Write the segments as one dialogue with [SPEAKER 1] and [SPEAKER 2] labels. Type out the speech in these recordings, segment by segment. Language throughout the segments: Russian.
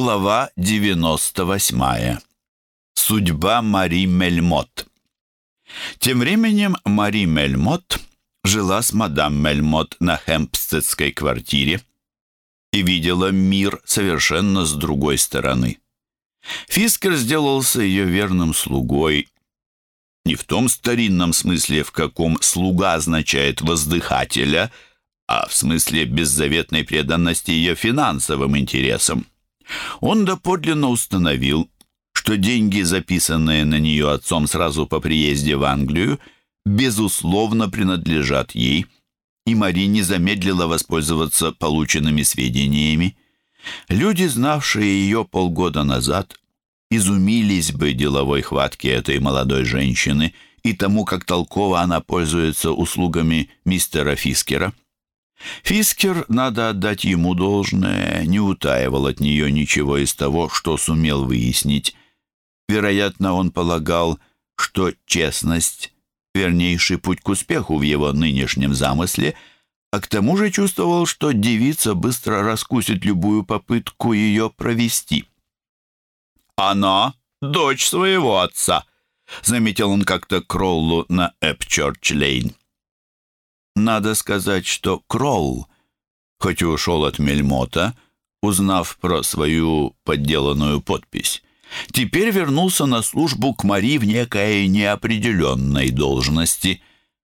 [SPEAKER 1] Глава 98. Судьба Мари Мельмот. Тем временем Мари Мельмот жила с мадам Мельмот на хемпстедской квартире и видела мир совершенно с другой стороны. Фискер сделался ее верным слугой, не в том старинном смысле, в каком «слуга» означает «воздыхателя», а в смысле беззаветной преданности ее финансовым интересам. Он доподлинно установил, что деньги, записанные на нее отцом сразу по приезде в Англию, безусловно принадлежат ей, и Мари не замедлила воспользоваться полученными сведениями. Люди, знавшие ее полгода назад, изумились бы деловой хватке этой молодой женщины и тому, как толково она пользуется услугами мистера Фискера. Фискер, надо отдать ему должное, не утаивал от нее ничего из того, что сумел выяснить. Вероятно, он полагал, что честность — вернейший путь к успеху в его нынешнем замысле, а к тому же чувствовал, что девица быстро раскусит любую попытку ее провести. «Она — дочь своего отца», — заметил он как-то Кроллу на Эпчорч-Лейн. Надо сказать, что Кролл, хоть и ушел от Мельмота, узнав про свою подделанную подпись, теперь вернулся на службу к Мари в некой неопределенной должности.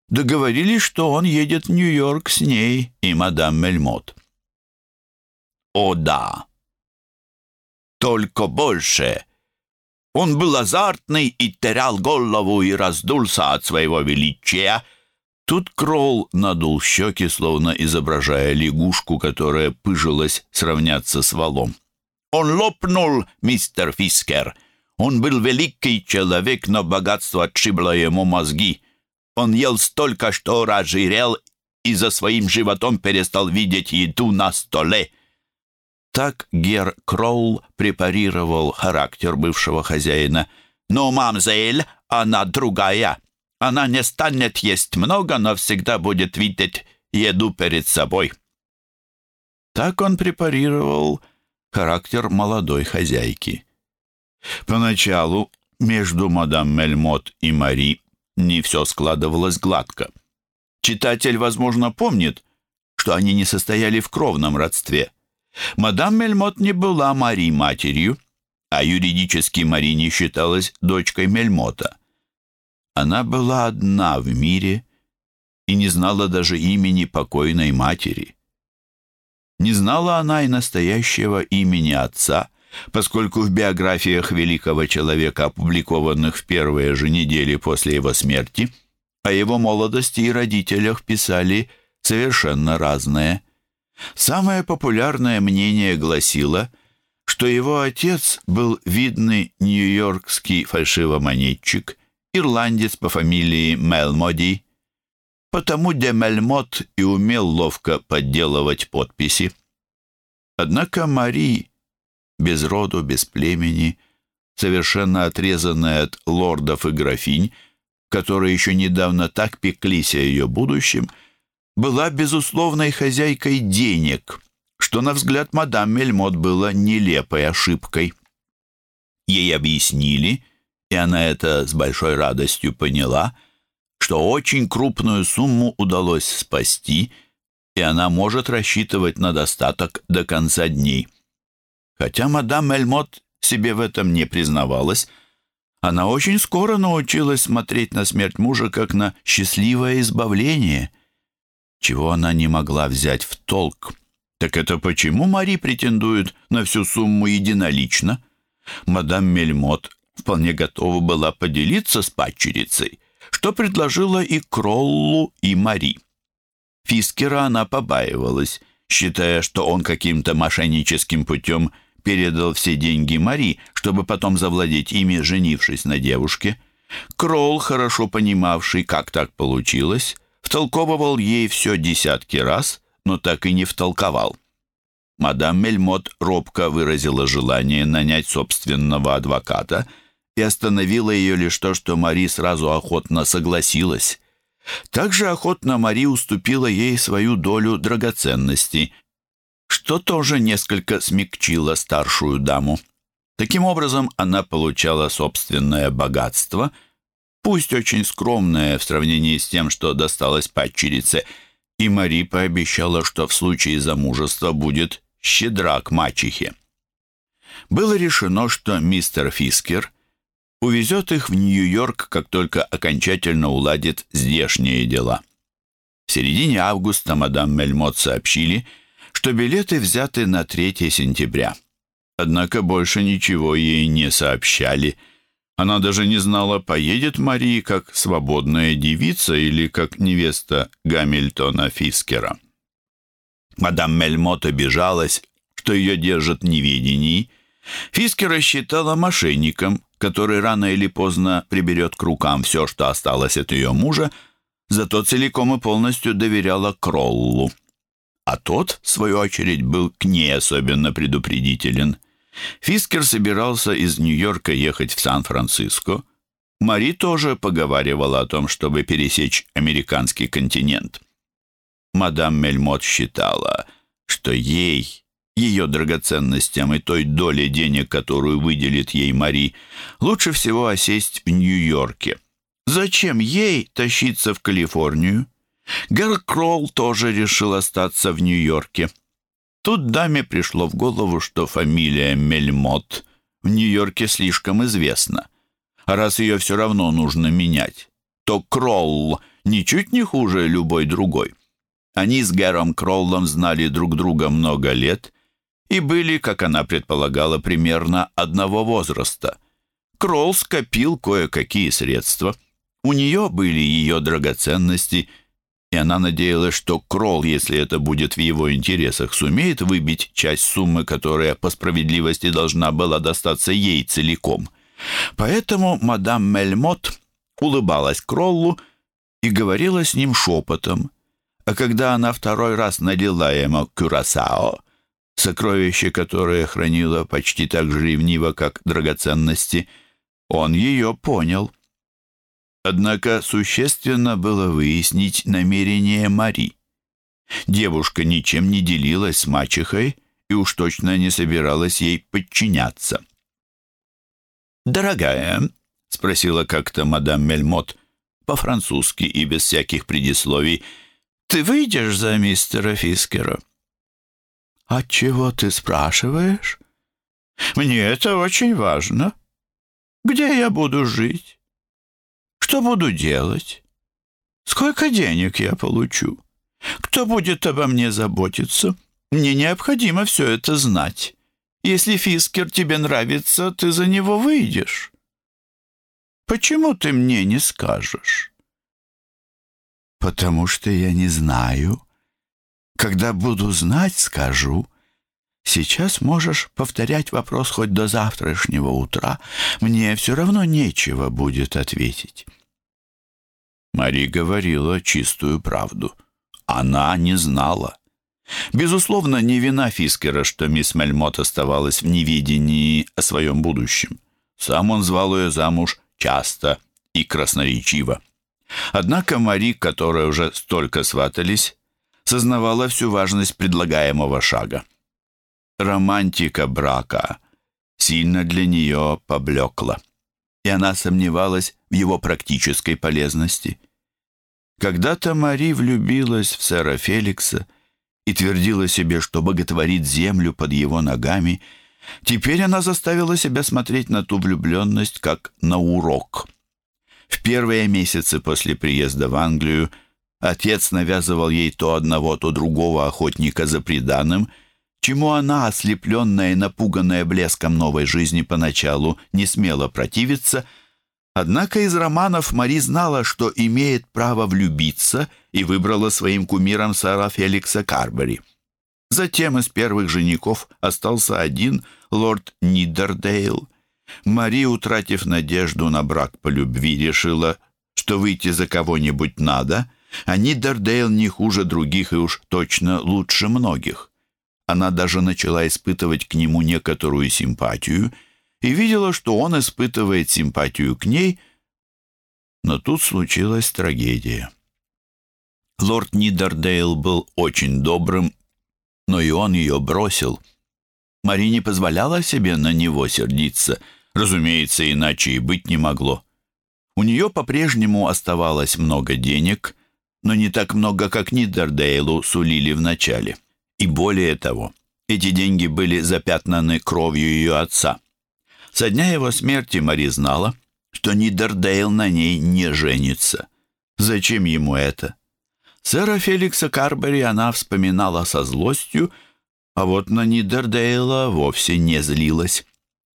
[SPEAKER 1] Договорились, что он едет в Нью-Йорк с ней и мадам Мельмот. О да! Только больше! Он был азартный и терял голову и раздулся от своего величия — Тут Кролл надул щеки, словно изображая лягушку, которая пыжилась сравняться с валом. «Он лопнул, мистер Фискер. Он был великий человек, но богатство отшибло ему мозги. Он ел столько, что разжирел и за своим животом перестал видеть еду на столе». Так Гер Кролл препарировал характер бывшего хозяина. «Но, мамзель, она другая. Она не станет есть много, но всегда будет видеть еду перед собой. Так он препарировал характер молодой хозяйки. Поначалу между мадам Мельмот и Мари не все складывалось гладко. Читатель, возможно, помнит, что они не состояли в кровном родстве. Мадам Мельмот не была Мари матерью, а юридически Мари не считалась дочкой Мельмота. Она была одна в мире и не знала даже имени покойной матери. Не знала она и настоящего имени отца, поскольку в биографиях великого человека, опубликованных в первые же недели после его смерти, о его молодости и родителях писали совершенно разное. Самое популярное мнение гласило, что его отец был видный нью-йоркский фальшивомонетчик ирландец по фамилии Мелмоди. Потому де Мельмот и умел ловко подделывать подписи. Однако Мари, без роду, без племени, совершенно отрезанная от лордов и графинь, которые еще недавно так пеклись о ее будущем, была безусловной хозяйкой денег, что, на взгляд мадам Мельмот, было нелепой ошибкой. Ей объяснили, и она это с большой радостью поняла, что очень крупную сумму удалось спасти, и она может рассчитывать на достаток до конца дней. Хотя мадам Эльмот себе в этом не признавалась, она очень скоро научилась смотреть на смерть мужа как на счастливое избавление, чего она не могла взять в толк. Так это почему Мари претендует на всю сумму единолично? Мадам Мельмот вполне готова была поделиться с падчерицей, что предложила и Кроллу, и Мари. Фискера она побаивалась, считая, что он каким-то мошенническим путем передал все деньги Мари, чтобы потом завладеть ими, женившись на девушке. Кролл, хорошо понимавший, как так получилось, втолковывал ей все десятки раз, но так и не втолковал. Мадам Мельмот робко выразила желание нанять собственного адвоката – и остановило ее лишь то, что Мари сразу охотно согласилась. Также охотно Мари уступила ей свою долю драгоценностей, что тоже несколько смягчило старшую даму. Таким образом, она получала собственное богатство, пусть очень скромное в сравнении с тем, что досталось падчерице, и Мари пообещала, что в случае замужества будет щедра к мачехе. Было решено, что мистер Фискер увезет их в Нью-Йорк, как только окончательно уладит здешние дела. В середине августа мадам Мельмот сообщили, что билеты взяты на 3 сентября. Однако больше ничего ей не сообщали. Она даже не знала, поедет Мария как свободная девица или как невеста Гамильтона Фискера. Мадам Мельмот обижалась, что ее держат в неведении. Фискера считала мошенником, который рано или поздно приберет к рукам все, что осталось от ее мужа, зато целиком и полностью доверяла Кроллу. А тот, в свою очередь, был к ней особенно предупредителен. Фискер собирался из Нью-Йорка ехать в Сан-Франциско. Мари тоже поговаривала о том, чтобы пересечь американский континент. Мадам Мельмот считала, что ей, ее драгоценностям и той доле денег, которую выделит ей Мари, лучше всего осесть в Нью-Йорке. Зачем ей тащиться в Калифорнию? Герл Кролл тоже решил остаться в Нью-Йорке. Тут даме пришло в голову, что фамилия Мельмот в Нью-Йорке слишком известна. А раз ее все равно нужно менять, то Кролл ничуть не хуже любой другой. Они с Гером Кроллом знали друг друга много лет и были, как она предполагала, примерно одного возраста. Кролл скопил кое-какие средства. У нее были ее драгоценности – и она надеялась, что Кролл, если это будет в его интересах, сумеет выбить часть суммы, которая по справедливости должна была достаться ей целиком. Поэтому мадам Мельмот улыбалась Кроллу и говорила с ним шепотом. А когда она второй раз налила ему кюрасао, сокровище, которое хранила почти так же ревниво, как драгоценности, он ее понял — Однако существенно было выяснить намерение Мари. Девушка ничем не делилась с мачехой и уж точно не собиралась ей подчиняться. «Дорогая», — спросила как-то мадам Мельмот, по-французски и без всяких предисловий, «ты выйдешь за мистера Фискера?» «Отчего ты спрашиваешь?» «Мне это очень важно. Где я буду жить?» Что буду делать? Сколько денег я получу? Кто будет обо мне заботиться? Мне необходимо все это знать. Если Фискер тебе нравится, ты за него выйдешь. Почему ты мне не скажешь? Потому что я не знаю. Когда буду знать, скажу. Сейчас можешь повторять вопрос хоть до завтрашнего утра. Мне все равно нечего будет ответить. Мари говорила чистую правду. Она не знала. Безусловно, не вина Фискера, что мисс Мельмот оставалась в неведении о своем будущем. Сам он звал ее замуж часто и красноречиво. Однако Мари, которая уже столько сватались, сознавала всю важность предлагаемого шага. Романтика брака сильно для нее поблекла и она сомневалась в его практической полезности. Когда-то Мари влюбилась в сэра Феликса и твердила себе, что боготворит землю под его ногами. Теперь она заставила себя смотреть на ту влюбленность как на урок. В первые месяцы после приезда в Англию отец навязывал ей то одного, то другого охотника за приданым — чему она, ослепленная и напуганная блеском новой жизни поначалу, не смела противиться, однако из романов Мари знала, что имеет право влюбиться и выбрала своим кумиром сэра Феликса Карбери. Затем из первых женихов остался один лорд Нидердейл. Мари, утратив надежду на брак по любви, решила, что выйти за кого-нибудь надо, а Нидердейл не хуже других и уж точно лучше многих. Она даже начала испытывать к нему некоторую симпатию и видела, что он испытывает симпатию к ней, но тут случилась трагедия. Лорд Нидердейл был очень добрым Но и он ее бросил. Мари не позволяла себе на него сердиться. Разумеется, иначе и быть не могло. У нее по-прежнему оставалось много денег, но не так много, как Нидердейлу сулили вначале. И более того, эти деньги были запятнаны кровью ее отца. Со дня его смерти Мари знала, что Нидердейл на ней не женится. Зачем ему это? Сэра Феликса Карбери она вспоминала со злостью, а вот на Нидердейла вовсе не злилась.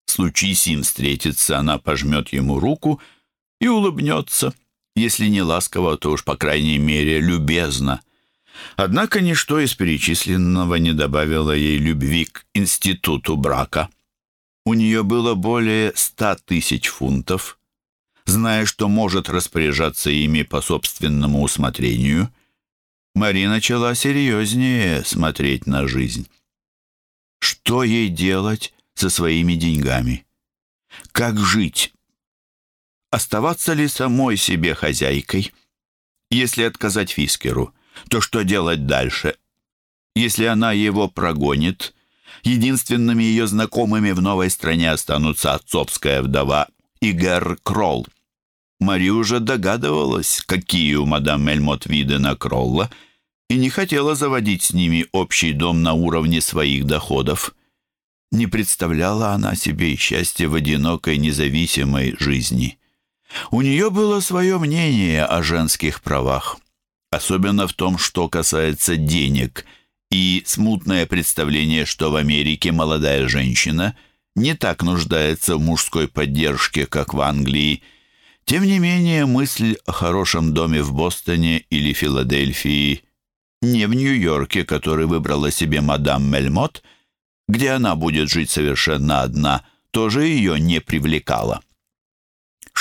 [SPEAKER 1] Случись им встретиться, она пожмет ему руку и улыбнется. Если не ласково, то уж, по крайней мере, любезно. Однако ничто из перечисленного не добавило ей любви к институту брака. У нее было более ста тысяч фунтов. Зная, что может распоряжаться ими по собственному усмотрению, Мари начала серьезнее смотреть на жизнь. Что ей делать со своими деньгами? Как жить? Оставаться ли самой себе хозяйкой? Если отказать Фискеру, то что делать дальше? Если она его прогонит, единственными ее знакомыми в новой стране останутся отцовская вдова и Гер Кролл. Мари уже догадывалась, какие у мадам Мельмот виды на Кролла, и не хотела заводить с ними общий дом на уровне своих доходов. Не представляла она себе счастья в одинокой независимой жизни. У нее было свое мнение о женских правах, особенно в том, что касается денег, и смутное представление, что в Америке молодая женщина не так нуждается в мужской поддержке, как в Англии, тем не менее, мысль о хорошем доме в Бостоне или Филадельфии, не в Нью-Йорке, который выбрала себе мадам Мельмот, где она будет жить совершенно одна, тоже ее не привлекала.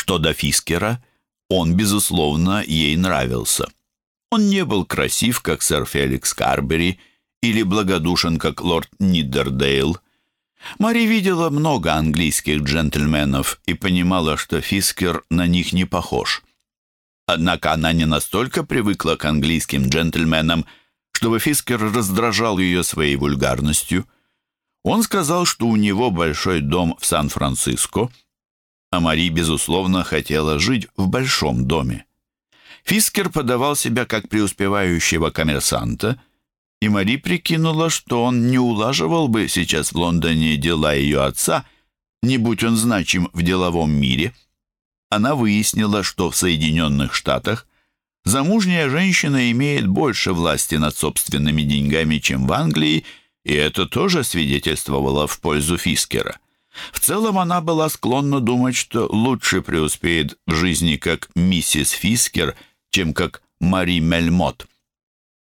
[SPEAKER 1] Что до Фискера, он, безусловно, ей нравился. Он не был красив, как сэр Феликс Карбери, или благодушен, как лорд Нидердейл, Мари видела много английских джентльменов и понимала, что Фискер на них не похож. Однако она не настолько привыкла к английским джентльменам, чтобы Фискер раздражал ее своей вульгарностью. Он сказал, что у него большой дом в Сан-Франциско, а Мари, безусловно, хотела жить в большом доме. Фискер подавал себя как преуспевающего коммерсанта – и Мари прикинула, что он не улаживал бы сейчас в Лондоне дела ее отца, не будь он значим в деловом мире. Она выяснила, что в Соединенных Штатах замужняя женщина имеет больше власти над собственными деньгами, чем в Англии, и это тоже свидетельствовало в пользу Фискера. В целом она была склонна думать, что лучше преуспеет в жизни как миссис Фискер, чем как Мари Мельмот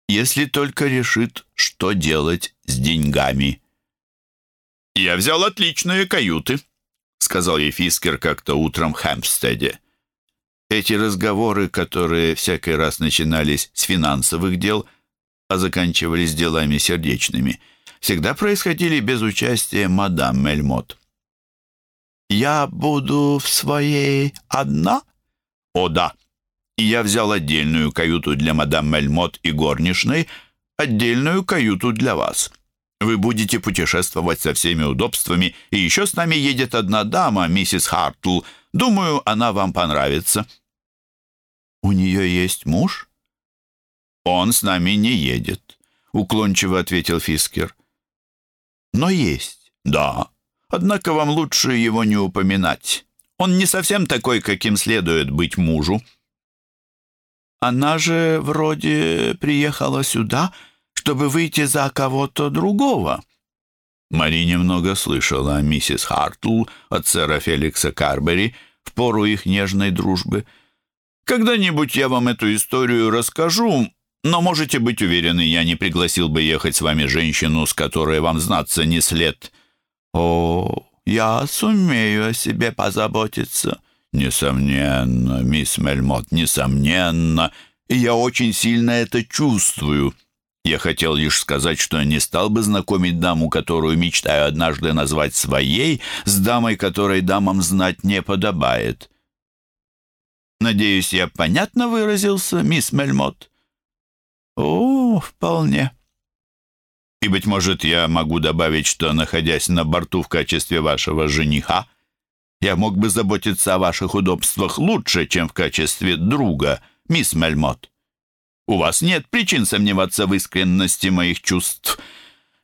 [SPEAKER 1] если только решит, что делать с деньгами. «Я взял отличные каюты», — сказал ей Фискер как-то утром в Хэмпстеде. Эти разговоры, которые всякий раз начинались с финансовых дел, а заканчивались делами сердечными, всегда происходили без участия мадам Мельмот. «Я буду в своей одна?» «О, да!» я взял отдельную каюту для мадам Мельмот и горничной, отдельную каюту для вас. Вы будете путешествовать со всеми удобствами, и еще с нами едет одна дама, миссис Хартл. Думаю, она вам понравится». «У нее есть муж?» «Он с нами не едет», — уклончиво ответил Фискер. «Но есть». «Да, однако вам лучше его не упоминать. Он не совсем такой, каким следует быть мужу». Она же вроде приехала сюда, чтобы выйти за кого-то другого». Мари немного слышала о миссис Хартл от сэра Феликса Карбери в пору их нежной дружбы. «Когда-нибудь я вам эту историю расскажу, но можете быть уверены, я не пригласил бы ехать с вами женщину, с которой вам знаться не след». «О, я сумею о себе позаботиться», «Несомненно, мисс Мельмот, несомненно, и я очень сильно это чувствую. Я хотел лишь сказать, что не стал бы знакомить даму, которую мечтаю однажды назвать своей, с дамой, которой дамам знать не подобает». «Надеюсь, я понятно выразился, мисс Мельмот?» «О, вполне». И, быть может, я могу добавить, что, находясь на борту в качестве вашего жениха, я мог бы заботиться о ваших удобствах лучше, чем в качестве друга, мисс Мельмот. У вас нет причин сомневаться в искренности моих чувств.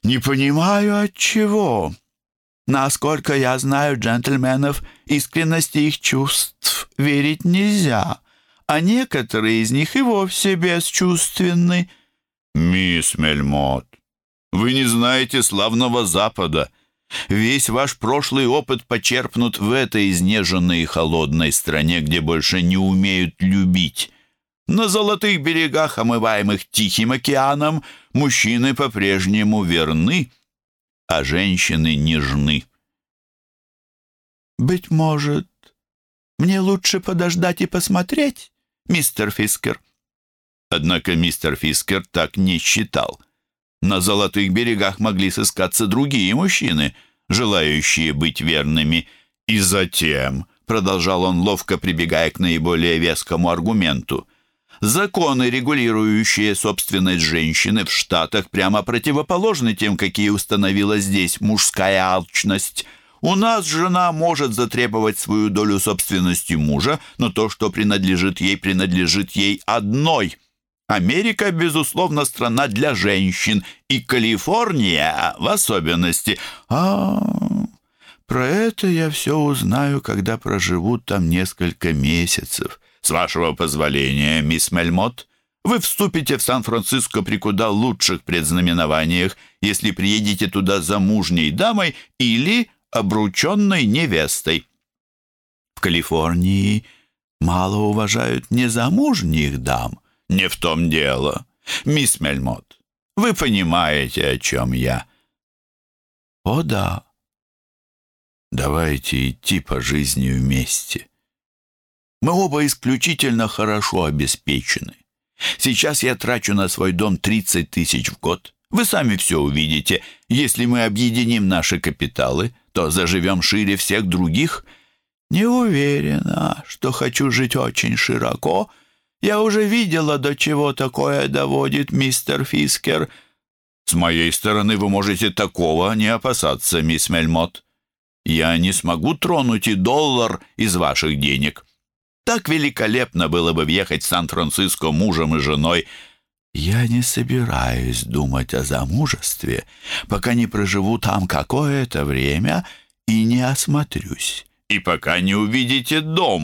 [SPEAKER 2] Не понимаю, от чего. Насколько я знаю джентльменов, искренности их чувств верить нельзя, а некоторые из них и вовсе бесчувственны.
[SPEAKER 1] Мисс Мельмот, вы не знаете славного Запада. Весь ваш прошлый опыт почерпнут в этой изнеженной и холодной стране, где больше не умеют любить. На золотых берегах, омываемых Тихим океаном, мужчины по-прежнему верны, а женщины нежны.
[SPEAKER 2] «Быть может, мне лучше подождать и посмотреть, мистер Фискер?»
[SPEAKER 1] Однако мистер Фискер так не считал — на золотых берегах могли сыскаться другие мужчины, желающие быть верными. И затем, продолжал он, ловко прибегая к наиболее вескому аргументу, законы, регулирующие собственность женщины в Штатах, прямо противоположны тем, какие установила здесь мужская алчность. У нас жена может затребовать свою долю собственности мужа, но то, что принадлежит ей, принадлежит ей одной – Америка, безусловно, страна для женщин, и Калифорния в особенности.
[SPEAKER 2] А, про это я все узнаю, когда проживу там несколько месяцев.
[SPEAKER 1] С вашего позволения, мисс Мельмот, вы вступите в Сан-Франциско при куда лучших предзнаменованиях, если приедете туда замужней дамой или обрученной невестой.
[SPEAKER 2] В Калифорнии мало уважают незамужних дам.
[SPEAKER 1] «Не в том дело. Мисс Мельмот, вы понимаете, о чем я?»
[SPEAKER 2] «О, да.
[SPEAKER 1] Давайте идти по жизни вместе. Мы оба исключительно хорошо обеспечены. Сейчас я трачу на свой дом 30 тысяч в год. Вы сами все увидите. Если мы объединим наши капиталы, то заживем шире всех других».
[SPEAKER 2] «Не уверена, что хочу жить очень широко», я уже видела, до чего такое доводит мистер Фискер».
[SPEAKER 1] «С моей стороны вы можете такого не опасаться, мисс Мельмот. Я не смогу тронуть и доллар из ваших денег. Так великолепно было бы въехать в Сан-Франциско мужем и женой».
[SPEAKER 2] «Я не собираюсь думать о замужестве, пока не проживу там какое-то время и не осмотрюсь».
[SPEAKER 1] «И пока не увидите дом,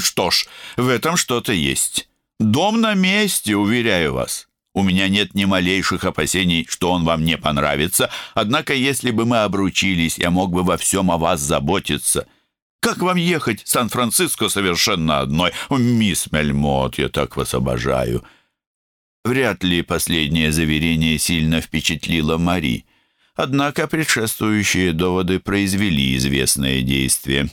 [SPEAKER 1] что ж, в этом что-то есть. Дом на месте, уверяю вас. У меня нет ни малейших опасений, что он вам не понравится, однако если бы мы обручились, я мог бы во всем о вас заботиться. Как вам ехать в Сан-Франциско совершенно одной? Мисс Мельмот, я так вас обожаю». Вряд ли последнее заверение сильно впечатлило Мари. Однако предшествующие доводы произвели известное действие.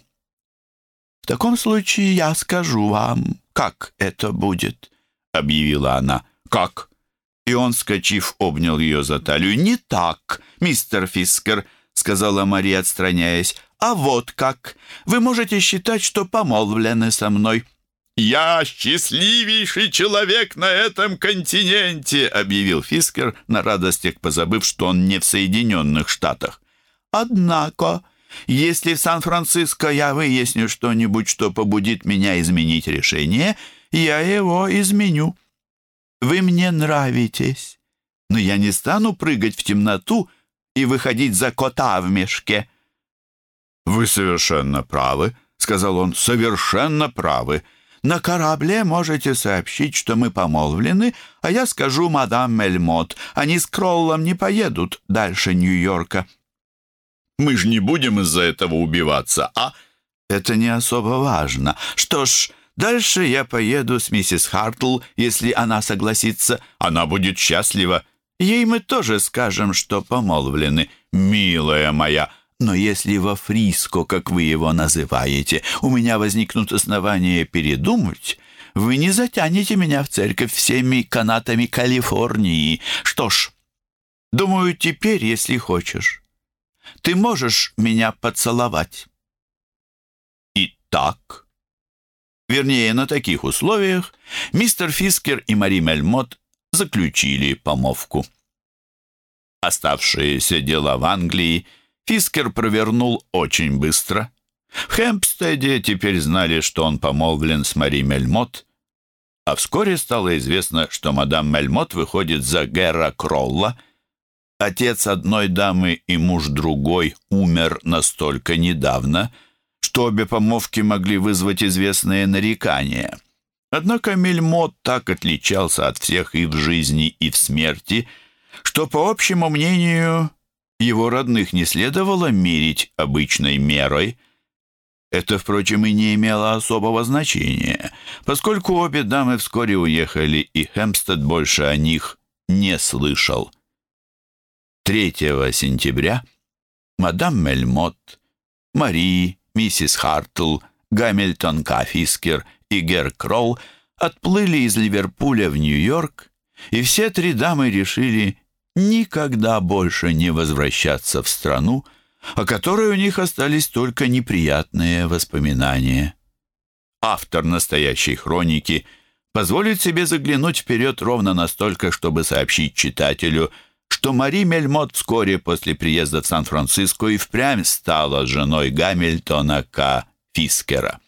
[SPEAKER 2] «В таком случае я скажу вам, как это будет», — объявила она.
[SPEAKER 1] «Как?» И он, скачив, обнял ее за талию.
[SPEAKER 2] «Не так, мистер Фискер», — сказала Мария, отстраняясь. «А вот как. Вы можете считать, что помолвлены со мной».
[SPEAKER 1] «Я счастливейший человек на этом континенте», — объявил Фискер, на радостях позабыв, что он не в Соединенных Штатах.
[SPEAKER 2] «Однако», если в Сан-Франциско я выясню что-нибудь, что побудит меня изменить решение, я его изменю. Вы мне нравитесь, но я не стану прыгать в темноту и выходить за кота в мешке».
[SPEAKER 1] «Вы совершенно правы», — сказал он, — «совершенно правы.
[SPEAKER 2] На корабле можете сообщить, что мы помолвлены, а я скажу мадам Мельмот, они с Кроллом не поедут дальше Нью-Йорка».
[SPEAKER 1] Мы же не будем из-за этого убиваться, а...»
[SPEAKER 2] «Это не особо важно. Что ж, дальше я поеду с миссис Хартл, если она согласится.
[SPEAKER 1] Она будет счастлива.
[SPEAKER 2] Ей мы тоже скажем, что помолвлены.
[SPEAKER 1] Милая моя...»
[SPEAKER 2] Но если во Фриско, как вы его называете, у меня возникнут основания передумать, вы не затянете меня в церковь всеми канатами Калифорнии. Что ж, думаю, теперь, если хочешь, ты можешь меня поцеловать?»
[SPEAKER 1] И так, вернее, на таких условиях, мистер Фискер и Мари Мельмот заключили помовку. Оставшиеся дела в Англии Фискер провернул очень быстро. В Хэмпстеде теперь знали, что он помолвлен с Мари Мельмот, а вскоре стало известно, что мадам Мельмот выходит за Гера Кролла. Отец одной дамы и муж другой умер настолько недавно, что обе помолвки могли вызвать известные нарекания. Однако Мельмот так отличался от всех и в жизни, и в смерти, что, по общему мнению, его родных не следовало мерить обычной мерой – это, впрочем, и не имело особого значения, поскольку обе дамы вскоре уехали, и Хемстед больше о них не слышал. 3 сентября мадам Мельмот, Мари, миссис Хартл, Гамильтон Кафискер и Гер Кролл отплыли из Ливерпуля в Нью-Йорк, и все три дамы решили никогда больше не возвращаться в страну, о которой у них остались только неприятные воспоминания. Автор настоящей хроники позволит себе заглянуть вперед ровно настолько, чтобы сообщить читателю, что Мари Мельмот вскоре после приезда в Сан-Франциско и впрямь стала женой Гамильтона К. Фискера.